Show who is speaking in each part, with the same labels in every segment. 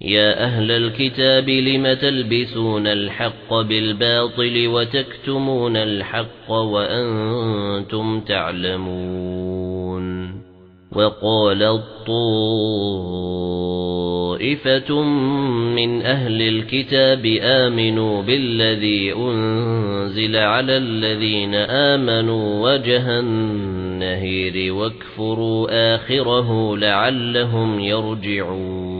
Speaker 1: يا أهل الكتاب لم تلبسون الحق بالباطل وتكتمون الحق وأنتم تعلمون وقال الطائفة من أهل الكتاب آمنوا بالذي أنزل على الذين آمنوا وجه النهير واكفروا آخره لعلهم يرجعون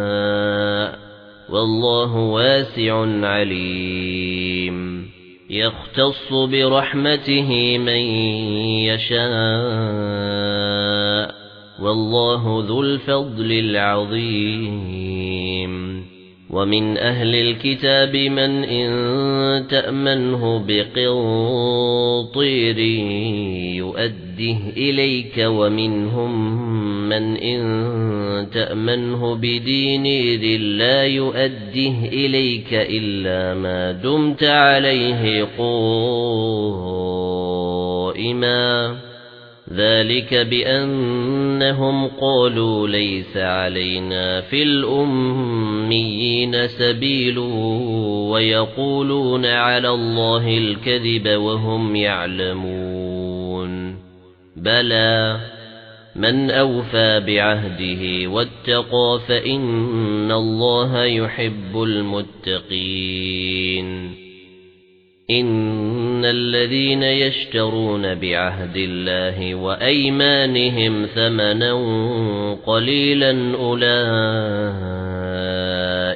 Speaker 1: والله واسع عليم. يختص برحمته من يشاء. والله ذو الفضل العظيم. ومن أهل الكتاب من إن تأمنه بقنطير يؤده إليك ومنهم من إن تأمنه بدينير لا يؤده إليك إلا ما دمت عليه قائما. ذلك بأنهم قالوا ليس علينا في الأميين سبيل ويقولون على الله الكذب وهم يعلمون. بلى من أوفى بعهده واتقى فإن الله يحب المتقين. إن الذين يشترون بعهد الله وأيمانهم ثمنا قليلا أولئك